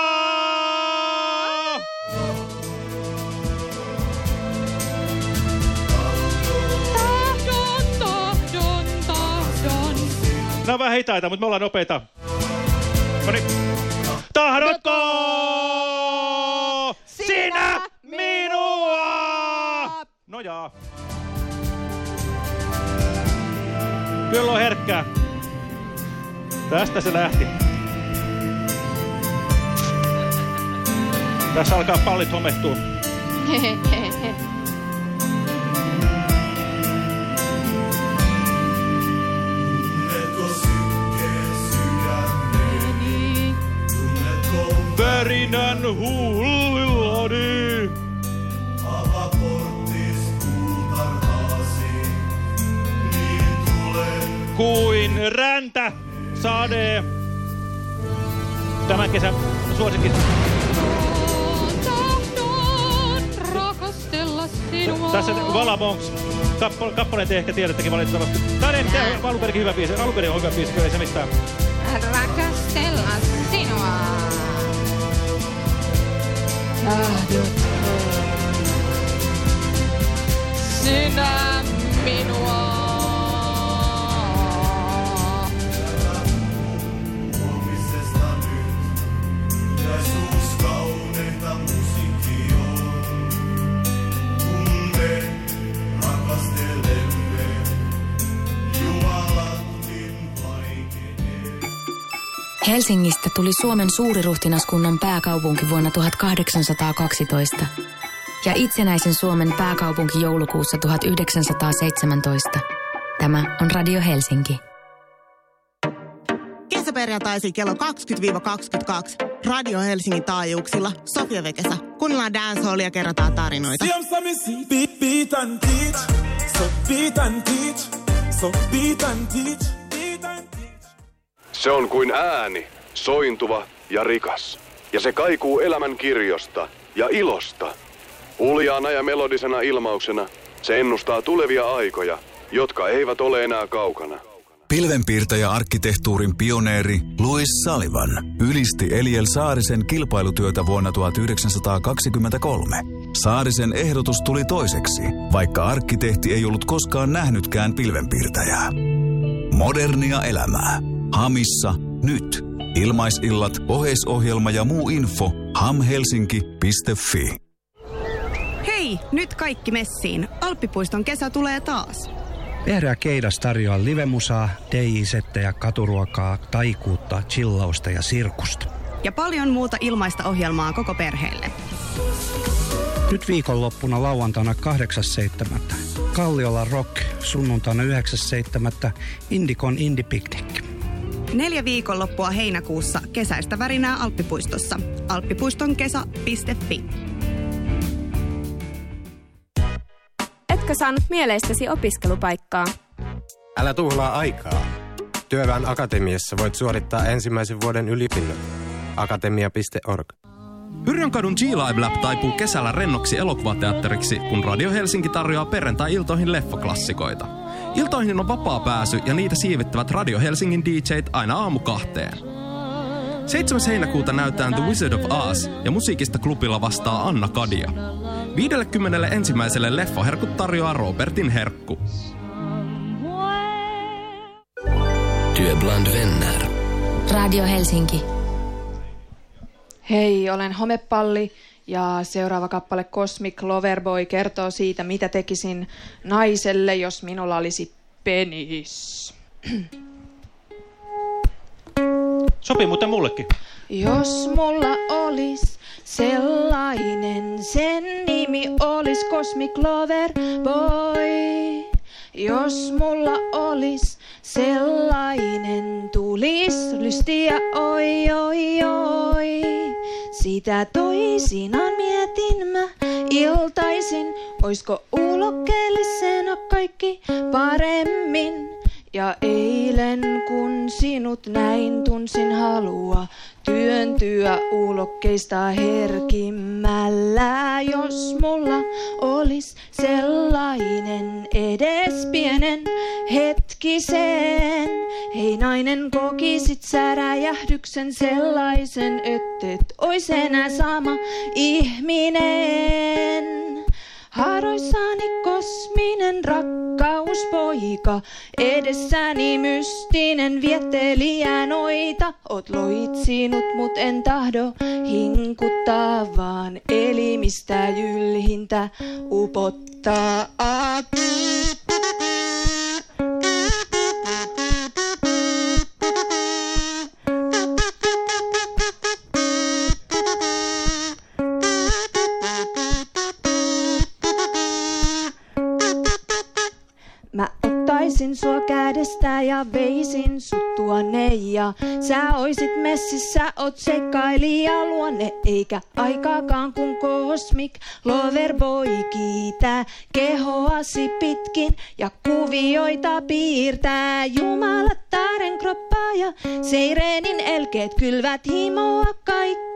Nämä on vähän hitaita, mutta me ollaan nopeita. No niin. Tahdotko sinä minua? No jaa. Kyllä on herkkää. Tästä se lähti. Tässä alkaa pallit homehtua. Värinän huulillani. Kuin räntä sade. Tämän kesän suosikin. Tässä Valabonks. Kappo, kappaleen te ehkä tiedättekin valitettavasti. Tämä ei mitään alun perinkin hyvä biisi. Alun perin on hyvä biisi, kyllä ei se mitään. Rakastella sinua. Tahdotko sinä Helsingistä tuli Suomen suuriruhtinaskunnan pääkaupunki vuonna 1812 ja itsenäisen Suomen pääkaupunki joulukuussa 1917. Tämä on Radio Helsinki. Kesäperjantaisin kello 20-22. Radio Helsingin taajuuksilla Sofia Vekesä. Kuunnellaan dancehallia ja kerrotaan tarinoita. Beat and teach. So beat and teach. So beat and teach. Se on kuin ääni, sointuva ja rikas. Ja se kaikuu elämän kirjosta ja ilosta. Uljaana ja melodisena ilmauksena se ennustaa tulevia aikoja, jotka eivät ole enää kaukana. Pilvenpiirtäjä-arkkitehtuurin pioneeri Louis Sullivan ylisti Eliel Saarisen kilpailutyötä vuonna 1923. Saarisen ehdotus tuli toiseksi, vaikka arkkitehti ei ollut koskaan nähnytkään pilvenpiirtäjää. Modernia elämää. Hamissa nyt. Ilmaisillat, oheisohjelma ja muu info hamhelsinki.fi. Hei, nyt kaikki messiin. Alppipuiston kesä tulee taas. Vehreä keidas tarjoaa livemusaa, DJ-settejä, katuruokaa, taikuutta, chillausta ja sirkusta. Ja paljon muuta ilmaista ohjelmaa koko perheelle. Nyt viikonloppuna lauantaina 8.7. Kalliolla Rock, sunnuntaina 9.7. Indikon Indie Picnic. Neljä viikonloppua heinäkuussa kesäistä värinää Alppipuistossa. Alppipuistonkesä.fi Etkö saanut mieleistäsi opiskelupaikkaa? Älä tuhlaa aikaa. Työväen Akatemiassa voit suorittaa ensimmäisen vuoden ylipinnot. Akatemia.org. Yrjönkadun G-Live Lab taipuu kesällä rennoksi elokuvateatteriksi, kun Radio Helsinki tarjoaa perjantai-iltoihin leffaklassikoita. Iltoihin on vapaa pääsy ja niitä siivittävät Radio Helsingin DJt aina aamu kahteen. 7. heinäkuuta näytetään The Wizard of Oz ja musiikista klubilla vastaa Anna Kadia. 50 ensimmäiselle leffaherkut tarjoaa Robertin herkku. Bland vänner. Radio Helsinki. Hei, olen Homepalli ja seuraava kappale Cosmic Loverboy kertoo siitä, mitä tekisin naiselle, jos minulla olisi penis. (clears throat) Sopii muuten mullekin. Jos mulla olis sellainen, sen nimi olis Cosmic Lover Boy. Jos mulla olis sellainen, tulis lystiä oi oi oi. Sitä toisinaan mietin mä iltaisin, oisko ulokkeellisena kaikki paremmin. Ja eilen kun sinut näin tunsin halua työntyä ulokkeista herkimmällä. Jos mulla olis sellainen edes pienen hetkisen. Hei nainen kokisit sä räjähdyksen sellaisen, et ois enää sama ihminen. Haaroissani kosminen rakkauspoika, edessäni mystinen viettelijä noita. Ot loitsinut, mut en tahdo hinkuttaa, vaan elimistä jylhintä upottaa. Mä ottaisin sua kädestä ja veisin sut tuonne ja sä oisit messissä, oot seikkailija luonne eikä aikaakaan kun Cosmic Loverboy kiitää kehoasi pitkin ja kuvioita piirtää. Jumalattaren kroppaa ja seireenin elkeet kylvät himoa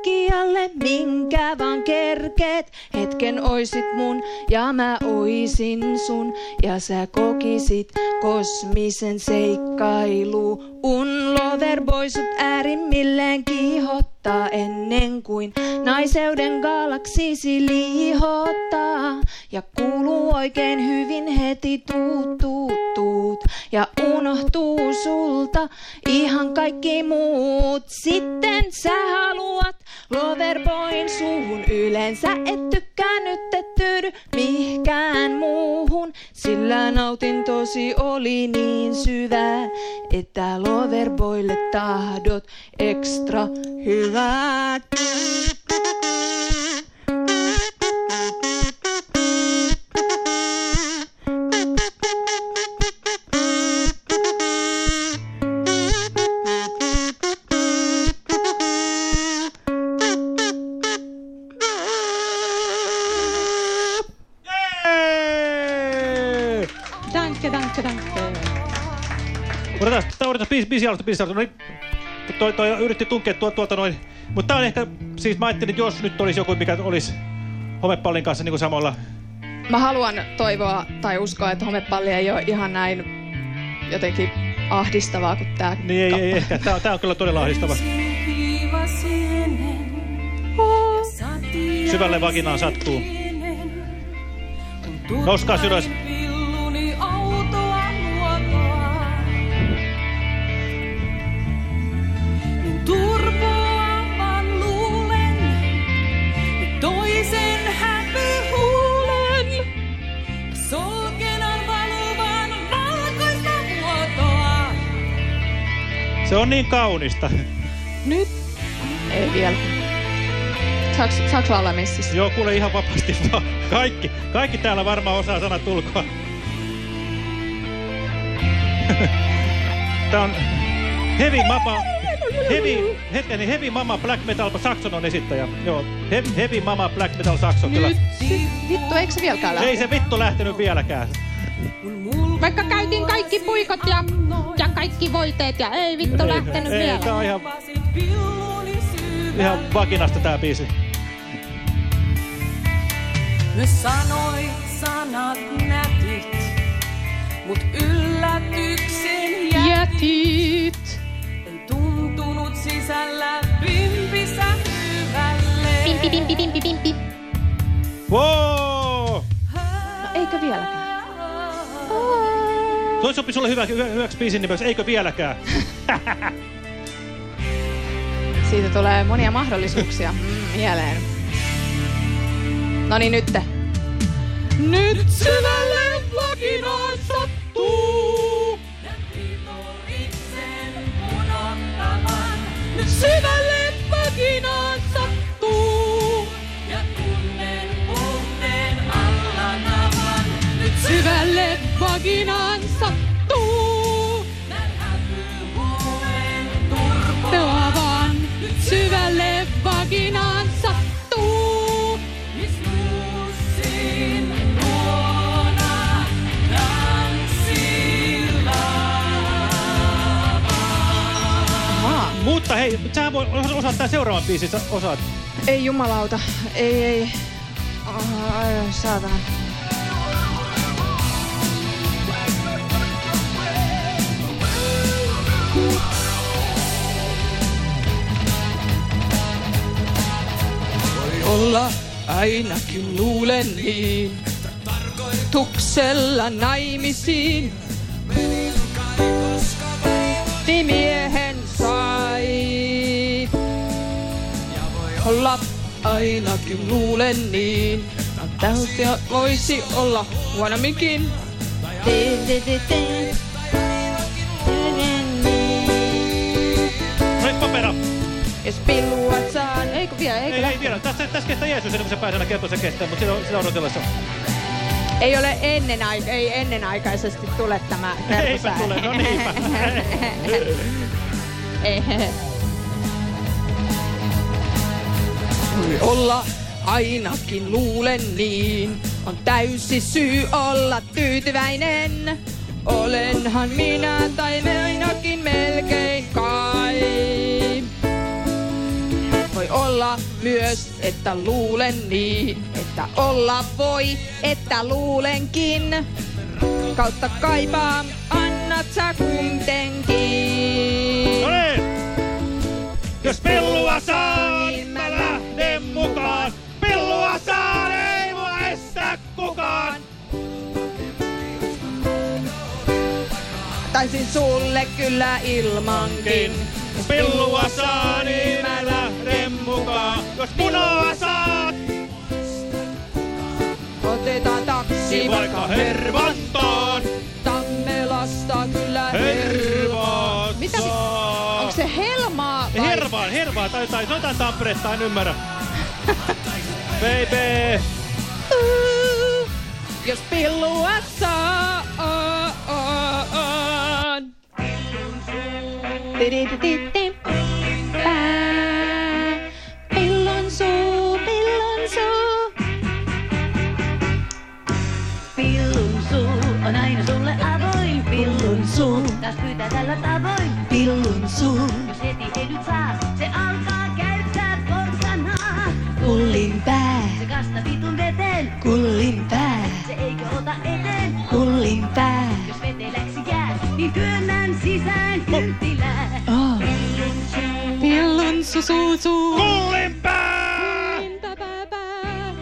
kaikkialle minkä vaan kerkeet hetken oisit mun ja mä oisin sun ja sä kokisit kosmisen seikkailu. Un loverboy sut äärimmilleen kiihottaa ennen kuin naiseuden galaksisi liihottaa. Ja kuuluu oikein hyvin heti tuut, tuut, tuut. Ja unohtuu sulta ihan kaikki muut. Sitten sä haluat Loverboyn suuhun yleensä et tykkää nyt et tyydy mihkään muuhun, sillä nautintosi oli niin syvä, että Loverboylle tahdot ekstra hyvät. Danke, danke, danke. Odotas, tää odotas biisi, biisi alusta, biisi alusta. No niin, toi, toi yritti tunkea tuolta, tuolta noin. Mutta tää on ehkä, siis mä ajattelin, että jos nyt olisi joku, mikä olisi homepallin kanssa niin kuin samalla. Mä haluan toivoa tai uskoa, että homepalli ei ole ihan näin jotenkin ahdistavaa kuin tää Niin ei, ei ehkä. Tää, on- tää on kyllä todella ahdistava. Syvälle vaginaan sattuu. Nouskaa ylös. Turpoavan luulen, ja toisen häpyhuulen. Solkenan valuvan valkoista vuotoa. Se on niin kaunista. Nyt? Ei vielä. Saaks, saaks laulaa messissä? Joo, kuule ihan vapaasti (laughs) vaan. Kaikki, kaikki täällä varmaan osaa sanat ulkoa. (laughs) Tää on Heavy Mama, Heavy, hetkeni, Heavy Mama Black Metal Saxon on esittäjä. Joo, Heavy, heavy Mama Black Metal Saxon kyllä. Vittu, eikö se vieläkään lähte? Ei se vittu lähtenyt vieläkään. Vaikka käytiin kaikki puikot ja, ja kaikki voiteet ja ei vittu Ei, lähtenyt ei, vielä. tää on ihan, ihan vakinasta tää biisi. Myös sanoit sanat nätit, mut yllätyksen jätit. Tuntunut sisällä pimpissä hyvälle. Pimpi, pimpi, pimpi, pimpi. Wow! No eikö vieläkään? Toi sopi sulle hyvä, hyvä, hyväksi biisin nimeksi, eikö vieläkään? Siitä tulee monia mahdollisuuksia mm, (laughs) mieleen. No niin, nyt. Nyt syvälle vakinaan sattuu. Syvälle vakinaan sattuu. Ja tunnen puhteen alla navan. Nyt syvälle vakinaan hei, sä voi osaat tää seuraavan biisin, sä osaat. Ei jumalauta. Ei, ei. Ai, saatana. Voi olla ainakin luulen niin. Tuksella naimisiin. Olla ainakin luulen niin. Tältä voisi olla huonomminkin. Hei, papera! Jos pillua saan. Eikö vielä? Eikö Ei, ei vielä. Tässä, tässä kestää Jeesus ennen kuin se pääsee kertoa, se kestää, mutta sitä, sitä odotellessa. Ei ole ennen, ei ennenaikaisesti tule tämä Eipä tule, no niinpä. (laughs) (laughs) Voi olla ainakin luulen niin. On täysi syy olla tyytyväinen. Olenhan minä tai me ainakin melkein kai. Voi olla myös, että luulen niin, että olla voi, että luulenkin. Kautta kaipaa, annat sä kuitenkin. No niin! Jos pellua saan, mä lähden mukaan. Pellua saan, ei mua estä kukaan. Taisin sulle kyllä ilmankin. Jos pellua saan, niin mä lähden mukaan. Jos punaa saat, Otetaan taksi vaikka Hervantaan. Tammelasta kyllä Hervaan Mitä? Onko se Helmaa vai? Hervaan, Hervaan, tai jotain, soitan Tampereesta, en ymmärrä. Baby! Jos pillua saa. Tididididi. Pää. Pillon suu, pillon suu. Pillun suu on aina sulle avoin. Pillun suu taas pyytää tällä tavoin. Pillun suu, jos heti ei nyt saa, se alkaa. Kullin pää, se kasta vitun veteen. Kullin pää, se eikö ota eteen. Kullin pää, jos veteläksi jää, niin työnnän sisään kynttilää. Oh. Pillun suu, Pillun suu, suu, suu. Kullin pää! Kullin pää, pää, pää.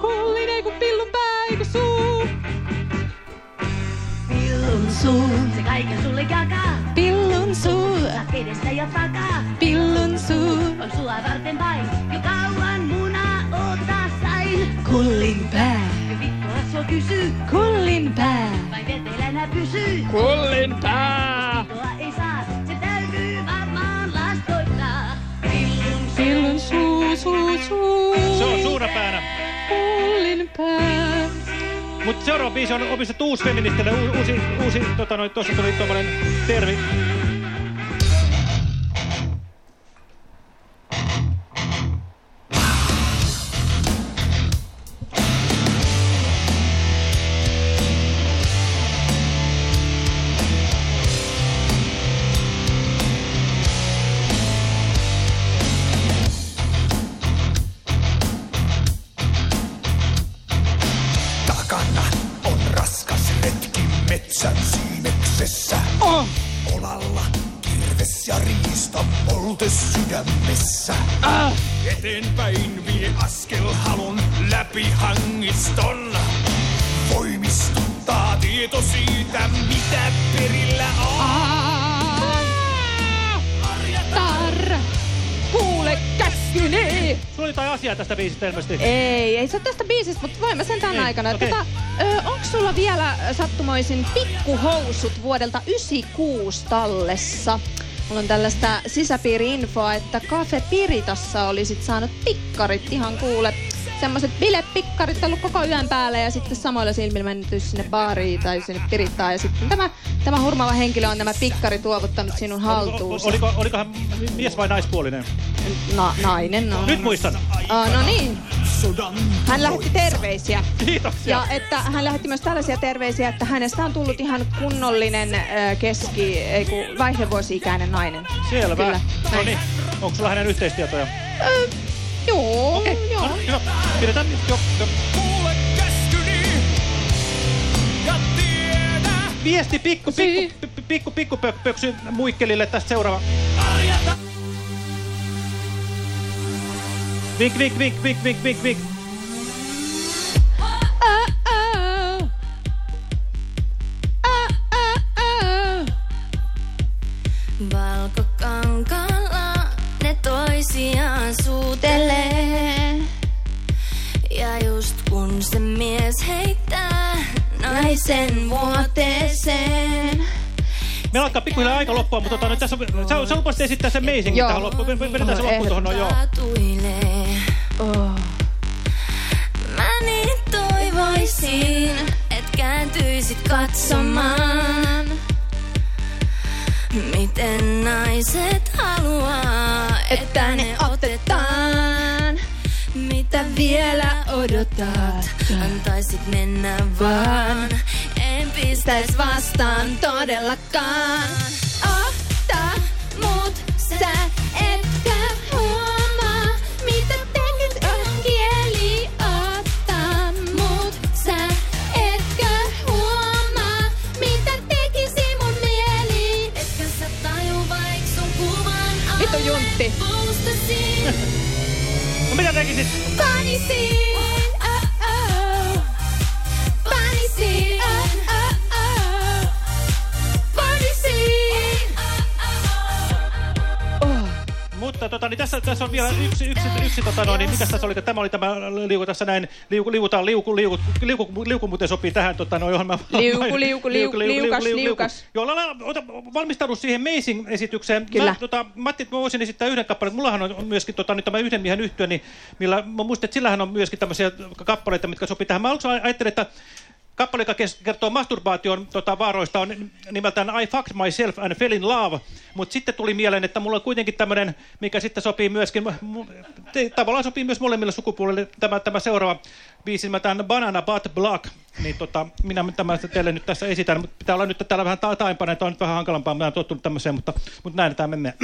Kullin ei kun pillun pää, ei kun suu. pillun suu, se kaiken sulle jakaa. Pillun suu. Edestä ja takaa. Pillun suu. On sua varten vain, jo kauan munaa odottaa sain. Kullin pää. Vittua sua kysyy, Kullin pää. vain vetelänä pysyy. Kullin pää. Vittua ei saa, se täytyy varmaan lastoittaa. Pillun Pillun suu, suu, suu. Se on suunapäänä. Kullin pää. Mutta seuraava biisi on omistettu uusfeministille. U uusi, uusi tota noin, tossa tuli tommonen termi. Tästä ilmeisesti. Ei, ei se ole tästä biisistä, mutta voin mä sen tämän Ei, aikana. okei. Tota, onko sulla vielä sattumoisin pikkuhousut vuodelta 96 tallessa? Mulla on tällaista sisäpiiri-infoa, että Cafe Piritassa olisit saanut pikkarit ihan kuule. Semmoiset bilepikkarit ollut koko yön päällä ja sitten samoilla silmillä mennyt sinne baariin tai sinne Pirittaan. Ja sitten tämä, tämä hurmaava henkilö on nämä pikkarit tuovuttanut sinun haltuunsa. Oliko, olikohan mies vai naispuolinen? Na, nainen, no. Nyt muistan. Ah, no niin. Hän lähetti terveisiä. Kiitoksia. Ja että hän lähetti myös tällaisia terveisiä, että hänestä on tullut ihan kunnollinen äh, keski, ei kun vaihdevuosi-ikäinen nainen. Selvä. Kyllä. No niin. Onko sulla hänen yhteistietoja? Ö, joo, Okei. joo. No, hyvä. Pidetään jo, jo. Kuule käskyni ja tiedä. Viesti pikku, pikku, pikku, pikku, pikku pö- pöksy muikkelille tästä seuraava. Vink, vink, vink, vink, vink, vink, vink. Alkaa pikkuhiljaa aika loppua, mutta tota, nyt tässä on, sä, sä lupasit esittää sen Amazing Joo. tähän loppuun. Vedetään se loppuun tuohon noin, joo. Oh. Mä niin toivoisin, et kääntyisit katsomaan. Miten naiset haluaa, että ne otetaan. Mitä vielä odotat? Antaisit mennä vaan. Pistäis vastaan todellakaan. Ota mut, sä etkä huomaa. Mitä tekit kieli ottaa mut, sä etkö huomaa. Mitä tekisi mun mieli? Etkö sä taju vaik sun kuvan Vittu Juntti. (laughs) No mitä tekisit? panisin. Mutta tota, niin tässä, tässä on vielä yksi, yksi, yksi tota, no, niin mikäs tässä oli, tämä oli tämä liuku tässä näin, liuku, liukutaan, liuku, liuku, liuku, liuku muuten sopii tähän, tota, no, johon mä... Liuku, liuku, liuku, liukas, liukas. Joo, ota, valmistaudu siihen Amazing-esitykseen. Kyllä. Mä, tota, Matti, että mä voisin esittää yhden kappaleen. Mullahan on myöskin tota, nyt tämä yhden miehen yhtyö, niin millä, mä muistan, että sillähän on myöskin tämmöisiä kappaleita, mitkä sopii tähän. Mä aluksi ajattelin, että Kappale, joka kertoo masturbaation tota, vaaroista, on nimeltään I Fucked Myself and Fell in Love. Mutta sitten tuli mieleen, että mulla on kuitenkin tämmöinen, mikä sitten sopii myöskin, tavallaan sopii myös molemmille sukupuolille tämä, tämä seuraava biisi nimeltään Banana Butt Block. Niin tota, minä tämän teille nyt tässä esitän, mutta pitää olla nyt täällä vähän ta taimpana, että on nyt vähän hankalampaa, mä oon tottunut tämmöiseen, mutta, mutta näin tämä menee.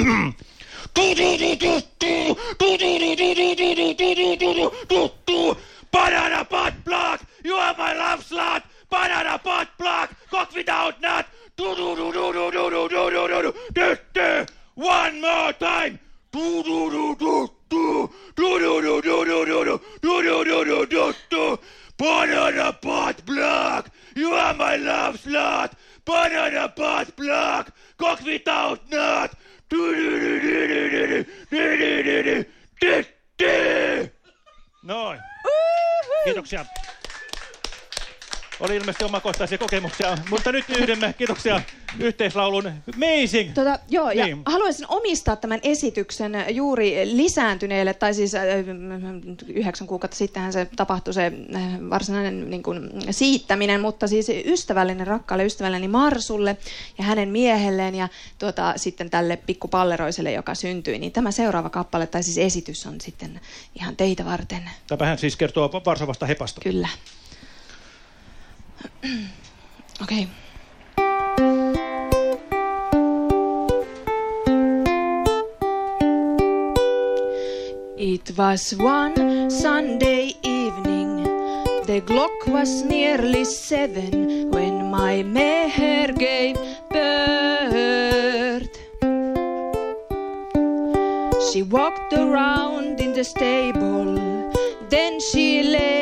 Banana butt block! You are my love slut! Banana butt block! Cock without nut! Do do do do do do do do do do do do do One more time! Do do do do do do do do do do do do do do do do do do Banana butt block! You are my love slut! Banana butt block! Cock without nut! Do do do do do do do do do do do do Noin. Kiitoksia. Oli ilmeisesti omakohtaisia kokemuksia, mutta nyt yhdemme. Kiitoksia yhteislaulun. Amazing! Tota, joo, ja Niin. haluaisin omistaa tämän esityksen juuri lisääntyneelle, tai siis äh, yhdeksän kuukautta sittenhän se tapahtui se äh, varsinainen niin kuin, siittäminen, mutta siis ystävällinen, rakkaalle ystävälleni Marsulle ja hänen miehelleen ja tuota, sitten tälle pikkupalleroiselle, joka syntyi, niin tämä seuraava kappale, tai siis esitys on sitten ihan teitä varten. Tämähän siis kertoo Varsovasta hepasta. Kyllä. (clears throat) Okay. It was one Sunday evening. The clock was nearly seven when my mare gave birth. She walked around in the stable, then she lay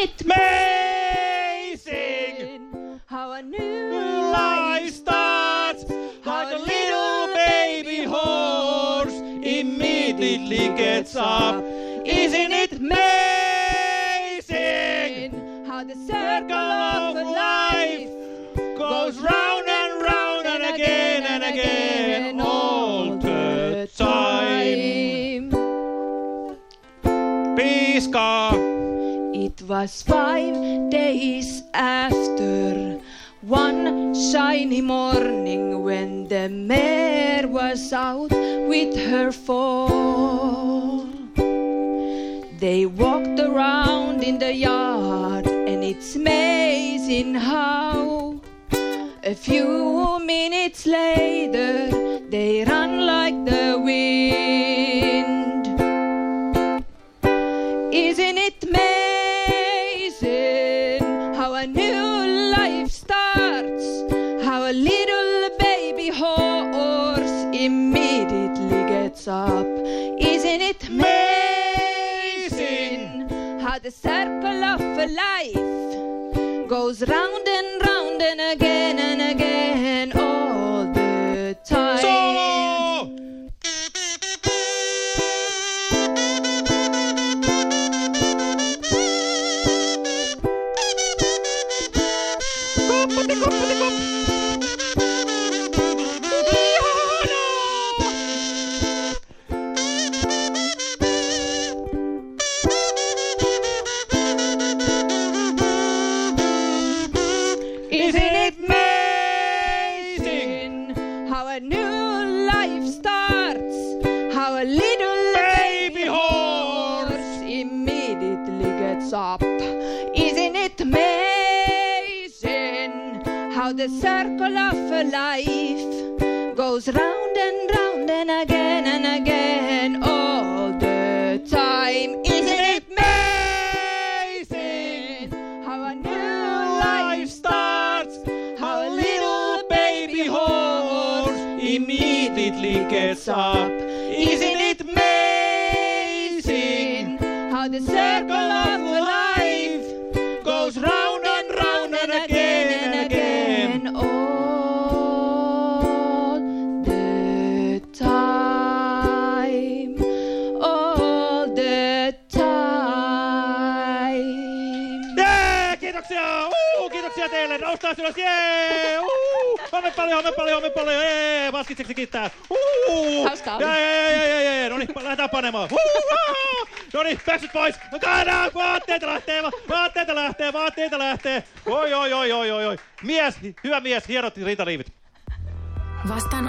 it amazing how a new life starts? How the little baby horse immediately gets up. Isn't it amazing how the circle of life goes round and round and again and again all the time? Piiskaa! Was five days after one shiny morning when the mare was out with her foal. They walked around in the yard, and it's amazing how a few minutes later they run like the wind. Up. Isn't it amazing how the circle of life goes round and round and again and again the circle of life goes round and round and again and again all the time? Isn't it amazing how a new life starts? How a little baby horse Immediately gets up. Paljon, ome paljon, ome paljon! Jee, Vaskitseksi kiittää! Uh, Hauskaa. Jee, jee, jee, jee, jee, no niin, lähdetään panemaan! Uh, uh, no niin, päässyt pois! Kaadaan, vaatteita lähtee, va- vaatteita lähtee, vaatteita lähtee! Oi, oi, oi, oi, oi, oi! Mies, hyvä mies, hienot ritariivit! Vastaan